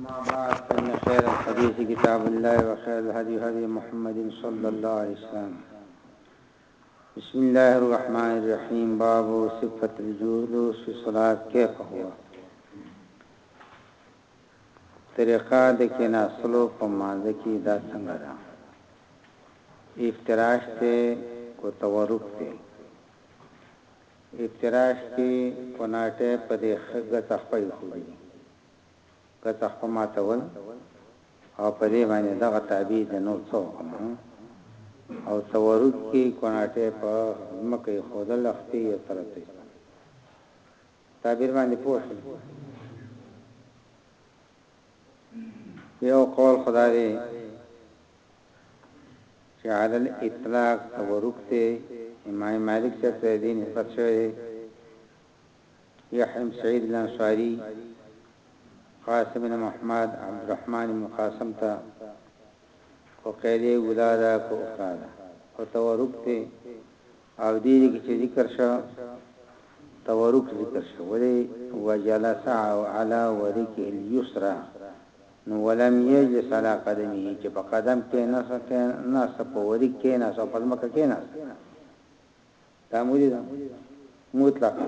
ما بعد فإن خير الحديث كتاب الله وخير الهدي هدي محمد صلى الله عليه وسلم بسم الله الرحمن الرحيم باب صفة الجلوس في الصلاة كيف هو طریقه د کې ناسلو په مانځ کې دا څنګه ده افتراش ته کو تورک ته افتراش کې کوناټې په دې ښه ګڅه خپه ايښودي دي، ګڅه خپه ماتول او په دې باندې دغه تعبير دی نور څه وکړم ها او تورک کې کوناټې په ځمکه ايښودل اخپې يو طرف ته ايستل تعبير باندې پوه شئ يو قول خدای دی چې علی الاطلاق تبرک دی، امام مالک چرته د دې نسبت شوی دی، يحيی بن سعيد الانصاري، قاسم بن محمد، عبدالرحمن بن قاسم ته کو قیده اولا ده کو اخرا ده او تورک ته او دې کې چې ذکر شو تورک ذکر شو ولې وجلس او علا ورکه اليسرا نو ولم یجلس علی قدمه چې په قدم کېناست، په وريک کېناست او په ځمکه کېناست. دا هم وليده مطلقاً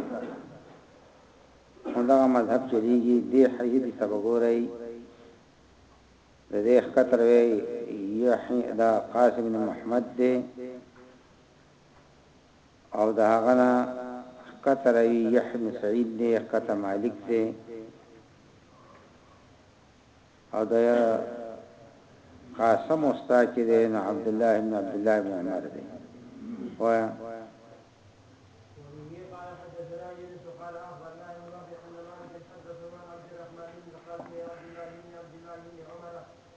همدغه مذهب چلېږي، دې حديث ته به ګورئ د دې ښکته روي يحيی د قاسم بن محمد دی. او د هغه نه ښکته راوي يحيی بن سعيد دی ښکته مالک دی او د قاسم استاد چې دی نو عبد الله بن عبد الله بن عمر دی وایا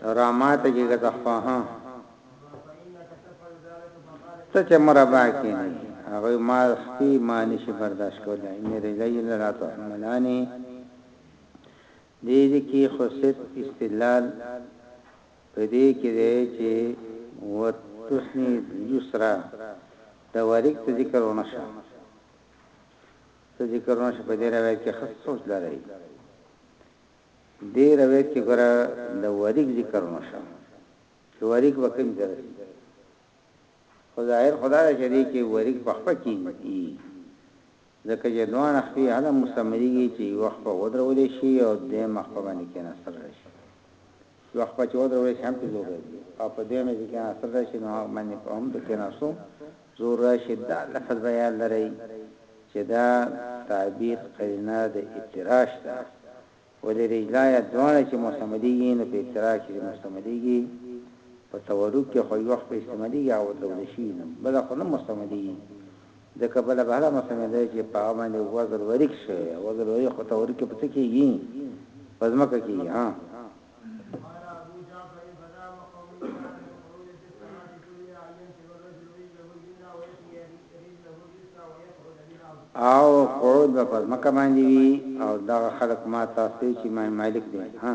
ته را ماته کېږه ته خپه ها ته چې مربع کې نه هغه ما سپي ما نشي برداشت کولای مې رګي لرا ته ملاني دې دې کې خو ست استدلال په دې کې دی چې وتسنی یسرا د وریک ته ذکر ونشه ته ذکر ونشه په دې راوي کې خصوص لري دې روایت کې ګوره د وریګ ذکر نشو چې وریګ به کوم ځای رسي خو ظاهر خدا دا چې دې کې وریګ په خپل کې دي ځکه چې دوه نخوي هله مستمریږي چې یو خپل ودرول شي او دې مخ په باندې کې نسل راشي یوه شپه چې ودروي شي هم په زور راځي او په دویمه چې کېناستل راشي نو هغه باندې په هم د کېناستو زور راشي دا لفظ به یاد لرئ چې دا تعبیر قرینه د افتراش ده ولې رجلا یا دواړه چې مستعملېږي نو په افتراش کې مستعملېږي په تورک کې خو یو وخت استعمالېږي او ډول شي نه بل خو نه مستعملېږي ځکه بله بهله مسمه ده چې په هغه باندې وزر وریک شوی او وزر وریک خو ته وریک په څه کېږي؟ په ځمکه کېږي ها. او قعود به په ځمکه باندې وي او دغه خلک ما تاسو چې امام مالک دی ها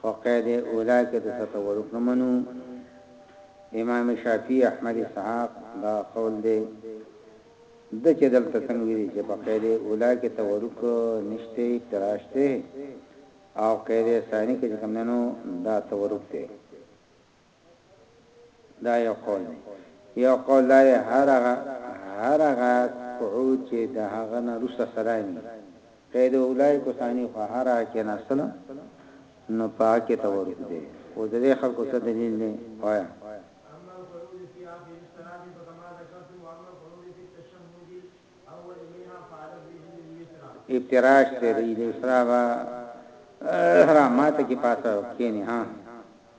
خو قاعده اولی که د تصورک نه منو امام شافعی احمد اسحاق دا قول دی ده چه دلته څنګه ویلی چه په قاعده اولی کی تورک نشته افتراش دی او قاعده ثانی کی چه کوم دی نو دا تورک دی دا یو قول دی یو قول دا دی هر هغه هر هغه قعود چې د هغه نه روسته سلامي قید اولایکو ثانی خو هر هغه کې ناستلو نو پاکه ته ورکو دی خو د دې خلکو څه دلیل دی وایا اما القعود فی آخر الصلاة فکما ذکرتم واما القعود فی التشهد الاول منها فعلى الرجل اليسرى افتراش ته رجل اليسرى با احرامات کې پاسه کینی ها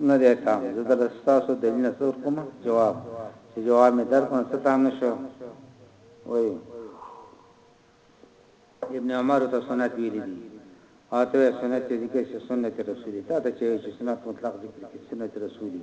نه دی تام زه درته ستاسو دلیل نه څه ورکوم جواب چې جواب مې درکړ نو څه تام نه شو وایو ابن عمر ته سنت ویلي دي او ته سنت ذکر شي سنت رسول دي تا ته چې سنت مطلق ذکر کې سنت رسول دي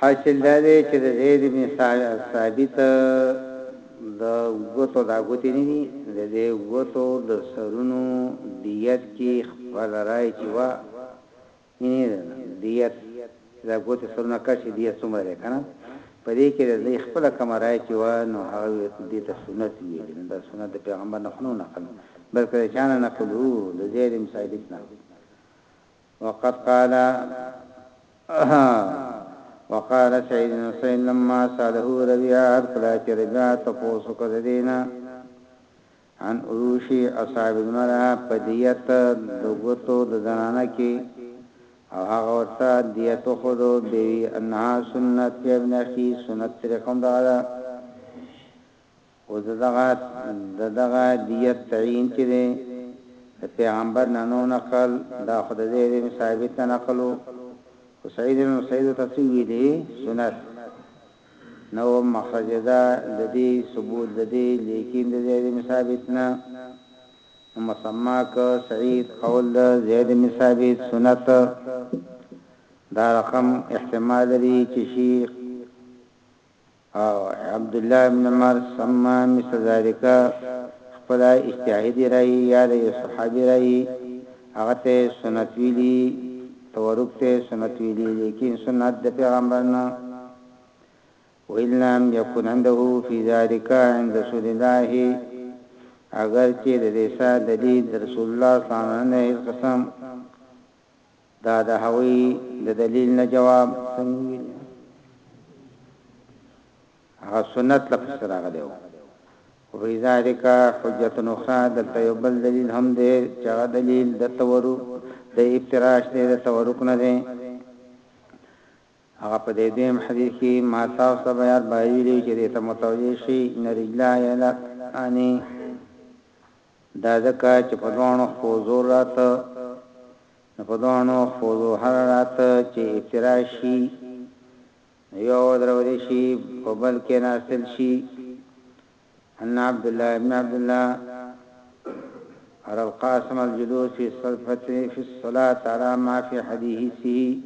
حاصل دا دی چې د زید بن ثابت د ګوتو دا ګوتې نه دي د دې ګوتو د سرونو دیت کې خپل رائے چې وا یعنی دیت چې دا ګوتې سرونه کړ چې ديه څومره دی کنه په دې کې د زوی خپله کومه رايه چې وه نو هغه وي ورته دې ته سنت ويلي نو دا سنت د پيغمبر نه خو نه و نقل بلکه د چا نه نقل وو د زيد بن ثابت نه وقد قال وقال سعيد بن حسين لما ساله ربيعه هر کله چې ربيعه تپوس وکړ دینه ان عروشی اصحاب المرأ په دیت د ګوتو د زنانه کی او هغه ورته دیت وښودو بیوی انها سنت یا ابن اخی سنت طریقه هم دغه ده او ددغه ددغه دیت تعین چی دی د پیغمبر نه نو نقل دا خو د زید ابن ثابت نه نقل وو خو سعید ابن مسیب ته څه ویلی سنت نه وم مخرجدا ددی ثبوت ددی لیکین د زید بن ثابت نه نو مسما که سعید قول د زید بن ثابت سنت دا رقم احتمال لري چې شي او عبدالله بن عمر سما مثل ذالک خپل اجتهادی رای یا د صحابی رای هغه ته سنت ویلی ته ورک ته سنت ویلی لیکن سنت د پیغمبر نه ویل نام یکون عنده فی ذالک عند رسول الله اگر چې د دې سا دلیل د رسول الله صلی الله علیه وسلم نه هیڅ قسم دا د هوی د دلیل نه جواب څنګه هغه سنت له پسې راغلی وو. وفي ذلک حجة اخرى دلته یو بل دلیل هم دی چې هغه دلیل د تورک د افتراش دی د تورک نه دی هغه په دې دویم حدیث کې ما تاسو ته بیان ویلي چې دې ته متوجه شي ان رجلا یلا اني دا ځکه چې په دوانو خو زور راته په دوانو خو زور هر راته چې افتراش شي یو درودي شي او بل کې ناصل شي ان عبد الله ابن عبد الله على القاسم الجلوس في الصلفة في الصلاة على ما في حديثه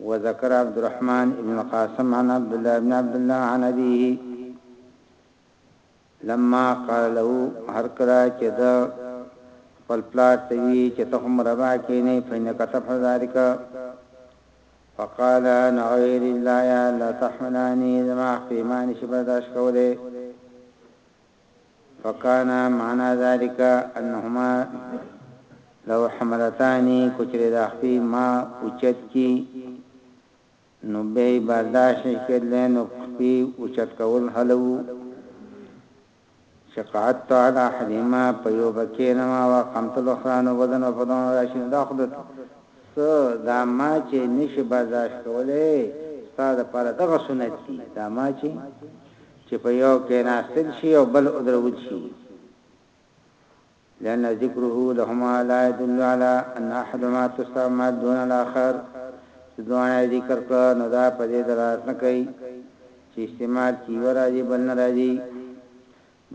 وذكر عبد الرحمن بن القاسم عن عبد الله بن عبد الله عن أبيه لما قال له هر کله چې ده خپل پلار ته وی چې ته هم ربع کینې فینک تفعل ذلک فقال نعوذ بالله یا الله تحملانی زما خپې ما نشي برداشت کولی فکانا معنا ذالک انهما لو حملتانی کچری دا خپې ما اوچت کی نو بیا یې برداشت نه شي کېدلای، نو پښې اوچت کول حلوو، چې قعدت علی احدهما، په یو به کېنم، او اقمت الاخری، نو وزن به په دواړو راشي، نو دا خو د څه، دا ما چې نه شې برداشت کولای، ستا لپاره دغه سنت دي، دا ما چې، چې په یو کېناستل شي او بل ودرول شي. لأن ذکره لهما لا يدل على أن أحدهما تسمى دون الآخر چې دواړه یې ذکر کړه نو دا په دې دلالت نه کوي چې استعمال کې یوه راځي بل نه راځي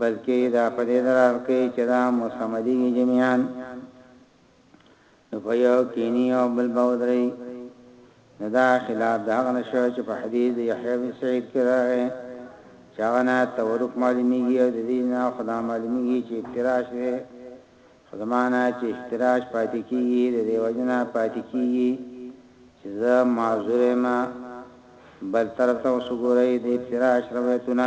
بلکې دا په دې دلالت کوي چې دا مسمدېږي جميعا نو په یو کینی او بل بودري نو دا خلاف دا غنه شو چې په حدیث د یحیی بن سعید کې راغی چې هغه نه تورک معلومیږي او د دې نه خدا معلومیږي چې افتراش دی خدمانه چې افتراش پاتې کیږي د دې وجنه پاتې کیږي چې زه معذور ما بل طرف ته وسګورې د افتراش روایتونه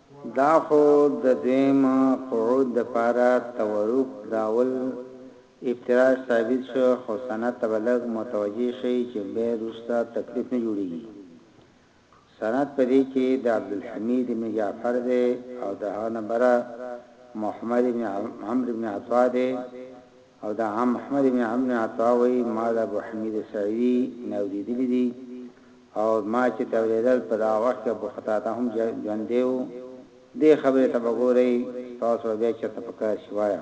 دا خو د دویم قعود لپاره تورک داول افتراش ثابت شو خو سند ته به لږ متوجه شئ چې بیا وروسته تکلیف نه جوړیږي سند په دې کې د عبدالحمید ابن جعفر دی او د هغه نه بره محمد ابن عمرو ابن عطا دی او د عام محمد ابن عمرو ابن عطا وایي ما د ابو حمید سعیدی نه اوریدلي دي او ما چې ته ورېدل په دغه وخت کې ابوقتاده هم ژوندی و، دې خبرې ته به ګورئ، تاسو به بیا چېرته په کار شي، وایه!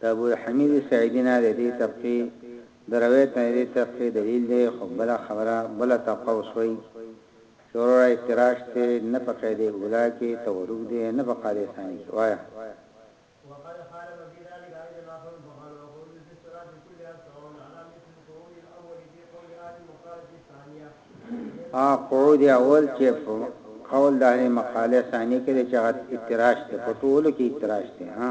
د ابوحمید سعیدی نه د دې طبقې د روایت نه د دې طبقې دلیل دی خو بله خبره بله طبقه اوس وایي چې وروره افتراش دی نه په قاعده اولی کې تورک دی نه په قاعده ثانی کې وایه وقد قال وفي ذلك ايضا اخر فقال وقعود في الصلاة كلها سواء على مثل القعود الاول في قول اهل المختار في الثانية. هغه قعود اول چه په قول د اهل مقاله ثاني کي دی چه هغه افتراش دی په ټولو کي افتراش دی ها.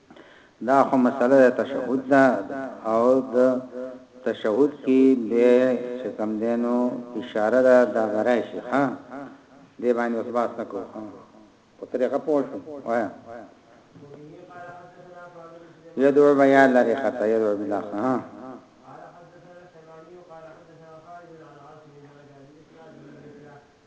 دا خو مسئله د تشهد ده او د تشهد کی به چه کوم دی نو اشاره ده دا به راشی ښه دی باندی اوس بحث نه کوو ښه په طریقه پوه شو وایه یدعو بیا لری خطا یدعو بلا ښه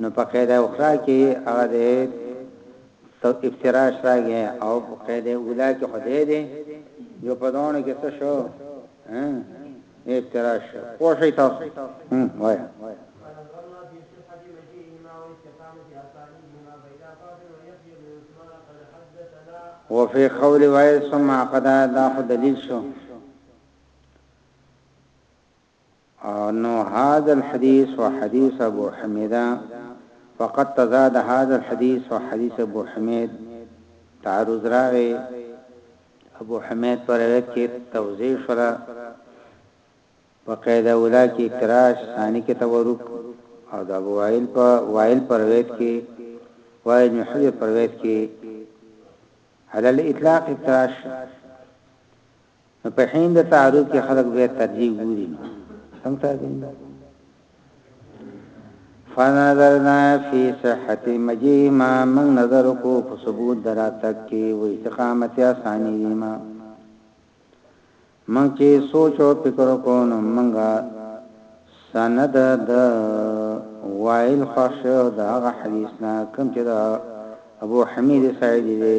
نو په قاعده اخری کی هغه دی افتراش راګی او په قاعده اولا کی خدای دی یو په دونه کی څه شو افتراش کوشی تاسو وای وفي قول وای ثم قد دا خو دلیل شو نو هذا الحديث وحديث ابو حميده فقد تضاد هذا الحديث وحديث ابو حميد تعارض راغی ابو حميد پر روایت کې توضیح شوه په قاعده اولا کې اکتراش ثاني کې تورک او د ابو وائل په وائل پر روایت کې وائل بن حجر پر روایت کې علل اطلاق اکتراش نو په حين د تعارض کې خلق به ترجیح ګوري نو څنګه تعظیم ده فنظرنا فی صحت مجیه ما من نظر کو په ثبوت دراتک کې و استقامت اسانی ما من چې سوچ او فکر کو نو منګه سند د وائل خاص د هغه حدیث نه کوم چې د ابو حمید سعیدی دی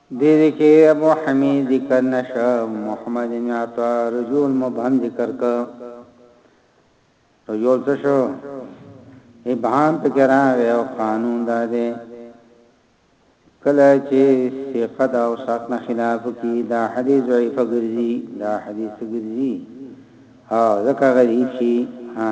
دې دې کې ابو حميد ذکر نه شه محمد ابن عطا رجول مبهم ذکر که رجول څه شو ابهام پکې راغی او قانون دا دی کله چې ثقه دا او سات نه خلاف کی دا حدیث ضعیف ګرځي دا حدیث ګرځي ها ځکه غریب شي ها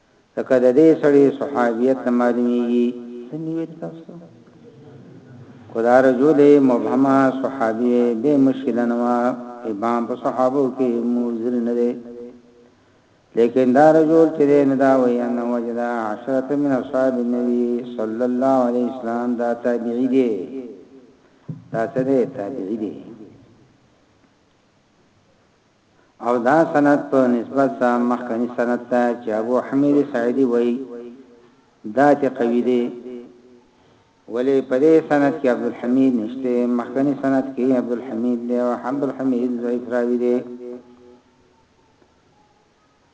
ځکه د دې سړي صحابیت نه معلومیږي. څه مې ویل تاسو ته؟ که دا رجل مبهمه صحابي وی بیا مشکل نه وه، ابهام په صحابو کې موضري نه دی، لیکن دا رجل چې دی نو دا وایي ان وجد عشرة من اصحاب النبي صلی الله علیه وسلم دا تابعي دی، دا څه دی تابعي دی. او دا سند په نسبت سره مخکني سند ته چې ابو حمید سعیدی وایي داتې قوي دی ولې په دې سند کې عبدالحمید نشته مخکني سند کې عبدالحمید دی او عبدالحمید ضعیف راوی دی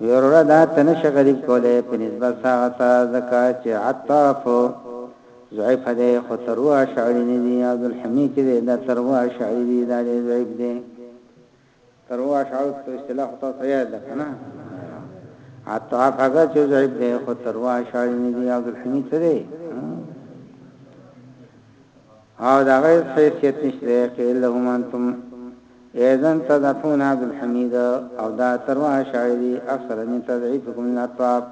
وروره دا ته نشه غریب کوله په نسبت ساعت زکا چې عطاف ضعیف ده خو تروا شعری نه دی عبد الحمید کې دا تروا شعری دی دا ضعیف دی تروا شعر په اصطلاح ته صحیح ده کنه عطاف هغه چې ضعیف دی خو تروا شعری نه دی عبد الحمید څه دی او دا غیر حیثیت نشته کې لهم انتم ايضاً تضعفون عبدالحميد او دا تروه شاعري اکثر من تضعيفكم للعطاف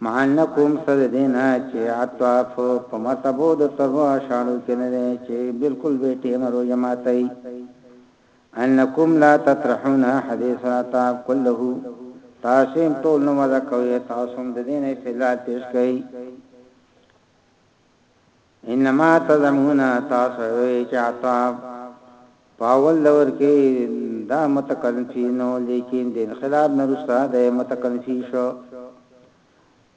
معا نه کوم څه د دې نه چې عطاف په مرتبو د تروه اشعارو کې نه دی چې بلکل بې ټيمه روژه ماتوي انکم لا تطرحون حديث العطاف کله تاسو هم ټول نه وضع کوئ تاسو هم د دې نه استدلال پېش کوئ انما تزعمون تاسو وی چه عطا پاول دور کی دا متکلم فی نو لیکن د انقلاب نرستا د متکلم فی شو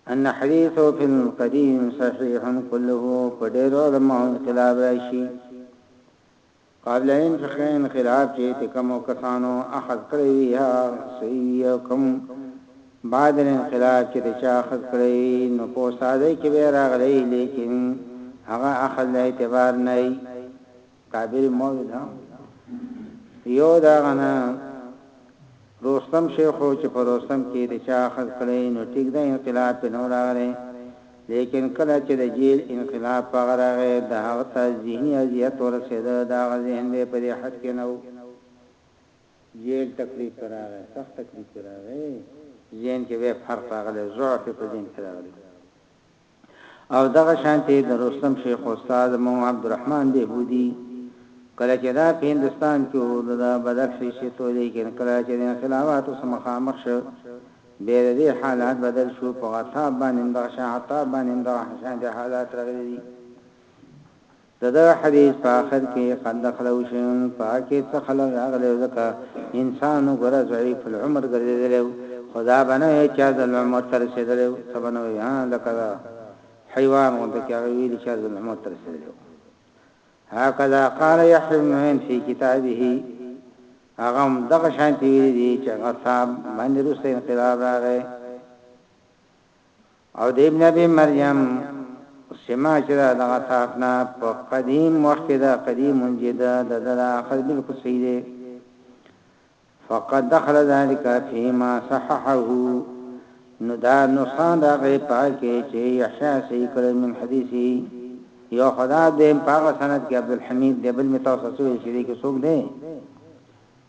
ان حدیث فی القدیم صحیح کله په ډیر علماء انقلاب راشی قابل عين فقهي انقلاب چي د کومو کسانو اخذ کړی وي هغه صحيح وي او کوم بعد الانقلاب چي د چا اخذ کړی وي نو په استادۍ کي به راغلی وي ليکن هغه اخذ له اعتبار نه وي قابل مورد يو د هغه نه روستم شیخ و چې په روستم کې د چا اخذ کړی نو ټیک ده انقلاب پرې نه و راغلی لیکن کله چې د جیل انقلاب په هغه راغی د هغه ته ذهني اذیت ورسیده د هغه ذهن به په دې حد کې نه و جیل تکلیف پرې راغی سخت تکلیف پرې راغی ذهن کې به فرق راغلی ضعف یې په ذهن کې راغلی و. او دغه شانتې د رستم شیخ استاد مو عبدالرحمن بهبودی کله چې دا په هندوستان کې و د ده بدل حیثیت و لیکن کله چې د انقلاباتو سره مخامخ شو بیا د دې حالات بدل شو په عطاب باندې هم دغه شان عطاب باندې هم دغه شانتې حالات راغلي دي. د دغه حديث په آخر کي قندخ له وشو په کي څه خلل راغلی ځکه انسان وګوره ضعيف العمر ګرځېدلی وو خو دا به نه وې چي ارذل العمر ته رسېدلی وو څه به نه وې ها لکه د حيوان غونته چي هغه ويلي چي ارذل العمر ته رسېدلی وو هکذا قال يحيی بن معين في کتابه هغه هم دغه شانتي ويلي دي چي هغه صاحب باندي وروسته انقلاب راغی. او د ابن ابي مريم سما چې دا دغه طرف نه په قدیم وخت کې دا قدیم منجد د دغه اخذ بالکل صحیح دی فقد دخل ذلك فيما صححه نو دا نقصان دا غي پاکه چې يحيى صحیح کړ من حدیثي یو خدا دې پاغه سند کې عبد الحمید دبل متوسط شریک سوق دی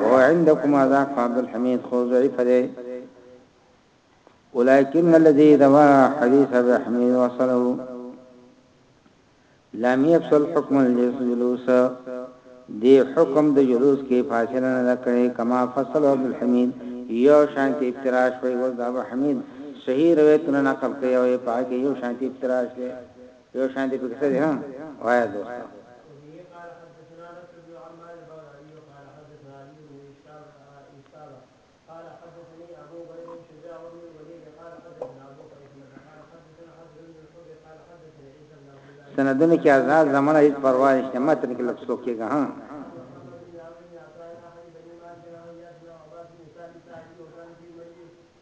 او عندكم ذاك عبد الحميد خو ضعيف دی ولكن الذي روى حديث ابي حميد وصله لم يفصل حكم الجلوس دی حکم د جلوس کې فاصله نه کړي کما فصل عبد الحمید یو شانتی افتراش وي ول د ابو حمید صحیح روایتونه نقل کوي او پاکي یو شانتی افتراش دی یو شان دې پکې څه دي ها وایې دوستا سندونه کې آزاد زمانه هیڅ پروا نشته متن کې لږ څوک کېږه ها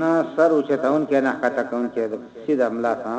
نه سر اوچتونکی نه ښکته کوونکی د پسي د املا ها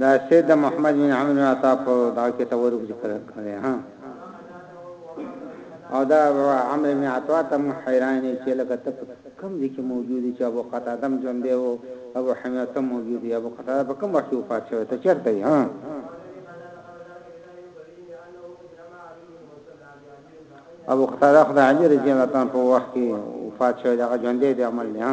دا سید د محمد بن عمرو بن عطا په دغه کې تورک ذکر کړی ها او دا عمرو بن عطا ته مو حیران چې لکه ته کوم دي کې موجود چې ابو قتاده ژوند دی او ابو حمیته موجود دی ابو قتاده په کوم وخت وفات شوی ته چیرته یې ها ابو قتاده خدای علی رضی الله تعالی په وخت کې وفات شوی دا ژوند دی عمل نه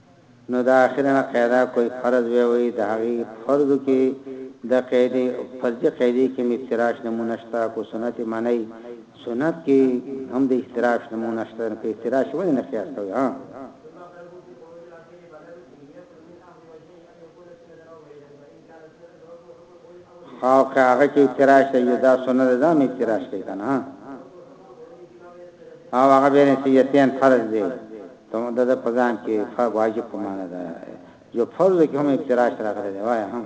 نو دا اخره نه قاعده کوی فرض وی وی د هغی په فرضو کی د قاعدی فرضی قاعدی کی هم افتراش نمونه شته کو سنت منی سنت کی هم د افتراش نمونه شته نو په افتراش ولی نه قیاس کوی ها. ها که هغه چې اعتراض کوي دا سنت ده مې اعتراض کوي کنه ها او هغه به نه سیتین فرض دی ته دا د پزان کې فرض واجب په معنا ده جو فرض کې هم اعتراض راغلی دی وای هم